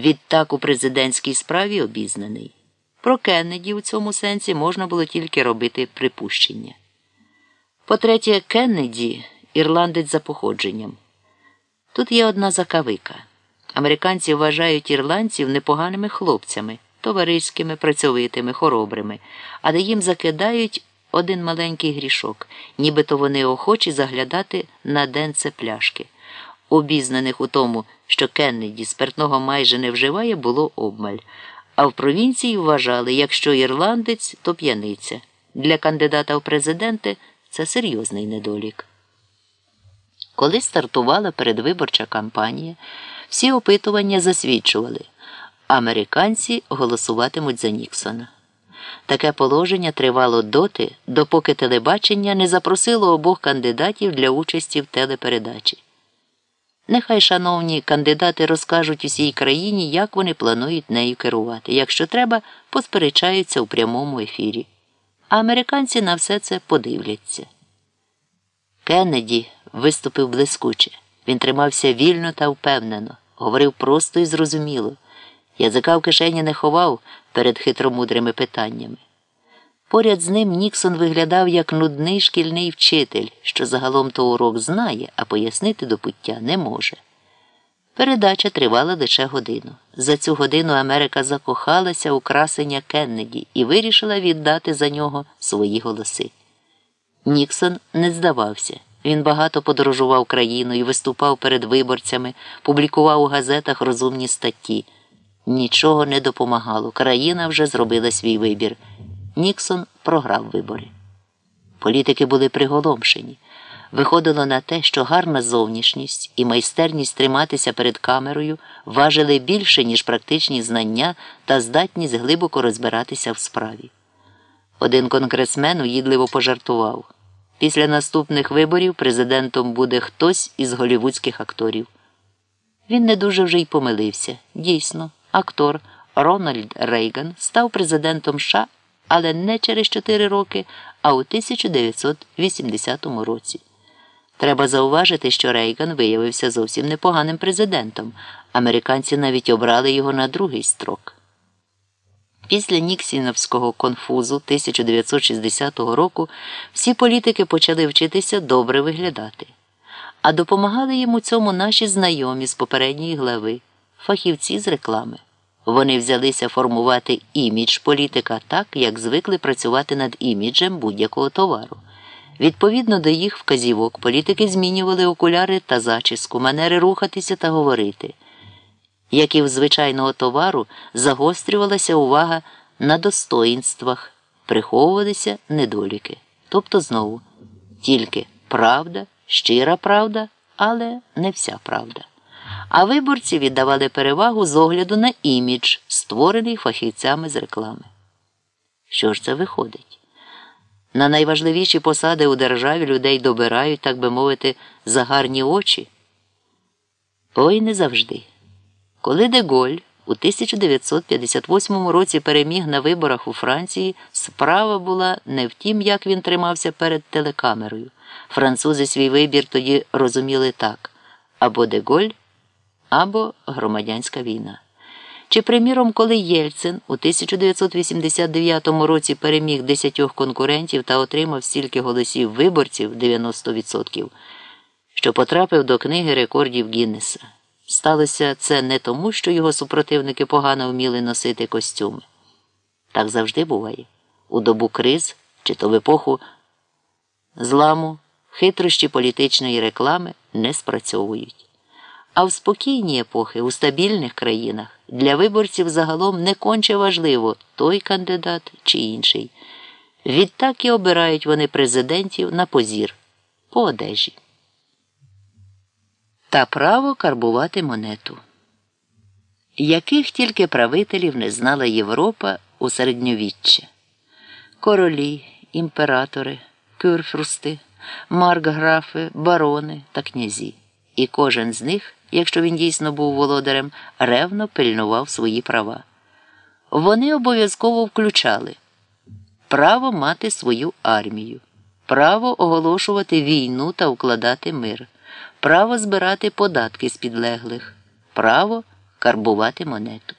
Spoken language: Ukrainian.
Відтак у президентській справі обізнаний. Про Кеннеді у цьому сенсі можна було тільки робити припущення. По-третє, Кеннеді ірландець за походженням. Тут є одна закавика. Американці вважають ірландців непоганими хлопцями, товариськими, працьовитими, хоробрими, але їм закидають один маленький грішок, нібито вони охочі заглядати на денце пляшки. Обізнаних у тому, що Кеннеді спиртного майже не вживає, було обмаль. А в провінції вважали, якщо ірландець, то п'яниця. Для кандидата в президенти це серйозний недолік. Коли стартувала передвиборча кампанія, всі опитування засвідчували, американці голосуватимуть за Ніксона. Таке положення тривало доти, допоки телебачення не запросило обох кандидатів для участі в телепередачі. Нехай шановні кандидати розкажуть усій країні, як вони планують нею керувати. Якщо треба, посперечаються у прямому ефірі. А американці на все це подивляться. Кеннеді виступив блискуче. Він тримався вільно та впевнено, говорив просто і зрозуміло. Язика в кишені не ховав перед хитромудрими питаннями. Поряд з ним Ніксон виглядав як нудний шкільний вчитель, що загалом то урок знає, а пояснити до пуття не може. Передача тривала лише годину. За цю годину Америка закохалася у красення Кеннеді і вирішила віддати за нього свої голоси. Ніксон не здавався. Він багато подорожував країною, виступав перед виборцями, публікував у газетах розумні статті. Нічого не допомагало. Країна вже зробила свій вибір. Ніксон програв вибори. Політики були приголомшені. Виходило на те, що гарна зовнішність і майстерність триматися перед камерою важили більше, ніж практичні знання та здатність глибоко розбиратися в справі. Один конгресмен уїдливо пожартував після наступних виборів президентом буде хтось із голівудських акторів. Він не дуже вже й помилився. Дійсно, актор Рональд Рейган став президентом США але не через 4 роки, а у 1980 році. Треба зауважити, що Рейган виявився зовсім непоганим президентом. Американці навіть обрали його на другий строк. Після Ніксіновського конфузу 1960 року всі політики почали вчитися добре виглядати, а допомагали їм у цьому наші знайомі з попередньої глави, фахівці з реклами. Вони взялися формувати імідж політика так, як звикли працювати над іміджем будь-якого товару. Відповідно до їх вказівок, політики змінювали окуляри та зачіску, манери рухатися та говорити. Як і в звичайного товару, загострювалася увага на достоїнствах, приховувалися недоліки. Тобто знову тільки правда, щира правда, але не вся правда а виборці віддавали перевагу з огляду на імідж, створений фахівцями з реклами. Що ж це виходить? На найважливіші посади у державі людей добирають, так би мовити, за гарні очі. Ой не завжди. Коли Деголь у 1958 році переміг на виборах у Франції, справа була не в тім, як він тримався перед телекамерою. Французи свій вибір тоді розуміли так або Деголь або громадянська війна. Чи, приміром, коли Єльцин у 1989 році переміг десятьох конкурентів та отримав стільки голосів виборців 90%, що потрапив до книги рекордів Гіннеса. Сталося це не тому, що його супротивники погано вміли носити костюми. Так завжди буває. У добу криз чи то в епоху зламу хитрощі політичної реклами не спрацьовують. А в спокійні епохи у стабільних країнах для виборців загалом не конче важливо той кандидат чи інший. Відтак і обирають вони президентів на позір по одежі. Та право карбувати монету. Яких тільки правителів не знала Європа у середньовіччя королі, імператори, кюрфрусти, маркграфи, барони та князі. І кожен з них якщо він дійсно був володарем, ревно пильнував свої права. Вони обов'язково включали право мати свою армію, право оголошувати війну та укладати мир, право збирати податки з підлеглих, право карбувати монету.